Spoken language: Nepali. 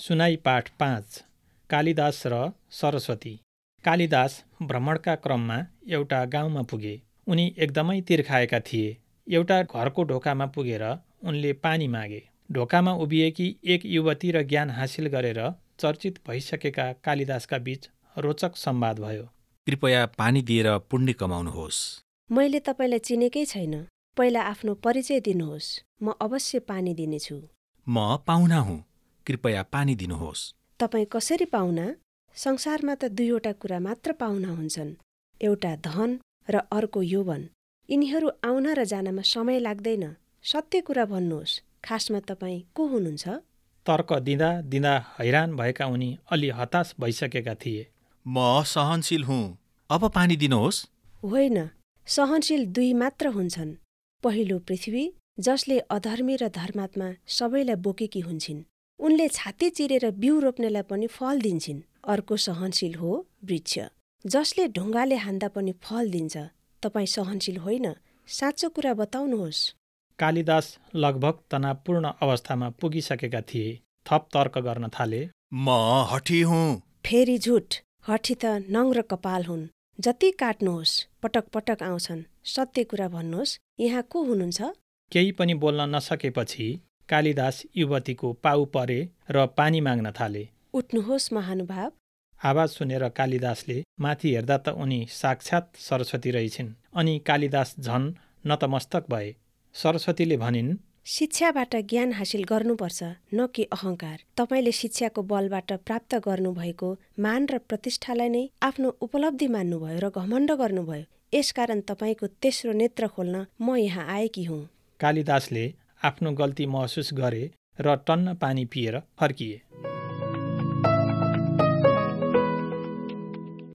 सुनाई पाठ पाँच कालिदास र सरस्वती। कालिदास भ्रमणका क्रममा एउटा गाउँमा पुगे। उनी एकदमै तिर्खाएका थिए। एउटा घरको ढोकामा पुगेर उनले पानी मागे। ढोकामा उभिएकी एक युवती र ज्ञान हासिल गरेर चर्चित भइसकेका कालिदासका बीच रोचक संवाद भयो। कृपया पानी दिएर पुण्य कमाउनुहोस्। मैले तपाईँलाई चिनेकै छैन। पहिला आफ्नो परिचय दिनुहोस्। म अवश्य पानी दिनेछु। म पाहुना हुँ। कृपया पानी दिनुहोस्। तपाईँ कसरी पाहुना संसारमा त दुईवटा कुरा मात्र पाहुना हुन्छन्। एउटा धन र अर्को यौवन। यिनीहरू आउन र जानमा समय लाग्दैन। सत्य कुरा भन्नुहोस्। खासमा तपाईँ को हुनुहुन्छ? तर्क दिँदा दिँदा हैरान भएका उनी अलि हताश भइसकेका थिए। म सहनशील हुँ। अब पानी दिनुहोस्। होइन। सहनशील दुई मात्र हुन्छन्। पहिलो पृथ्वी जसले अधर्मी र धर्मात्मा सबैलाई बोकेकी हुन्छन्। उनले छाती चिरेर बिउ रोप्नेलाई पनि फल दिन्छन्। अर्को सहनशील हो वृक्ष जसले ढुङ्गाले हान्दा पनि फल दिन्छ। तपाईँ सहनशील होइन साँचो कुरा बताउनुहोस्। कालिदास लगभग तनावपूर्ण अवस्थामा पुगिसकेका थिए। थप तर्क गर्न थाले। म हठी हुँ। फेरि झुट हठी त नङ्ग्र कपाल हुन्। जति काट्नुहोस् पटक पटक आउँछन्। सत्य कुरा भन्नुहोस् यहाँ को हुनुहुन्छ? केही पनि बोल्न नसकेपछि कालिदास युवतीको पाउ परे र पानी माग्न थाले। उठ्नुहोस् महानुभाव। आवाज सुनेर कालिदासले माथि हेर्दा त उनी साक्षात् सरस्वती रहेछिन्। अनि कालिदास झन नतमस्तक भए। सरस्वतीले भनिन् शिक्षाबाट ज्ञान हासिल गर्नुपर्छ न कि अहङ्कार तपाईँले शिक्षाको बलबाट प्राप्त गर्नुभएको मान र प्रतिष्ठालाई नै आफ्नो उपलब्धि मान्नुभयो र घमण्ड गर्नुभयो। यसकारण तपाईँको तेस्रो नेत्र खोल्न म यहाँ आएकी हुँ। कालिदासले आफ्नो गल्ती महसुस गरे र टन्न पानी पिएर फर्किए।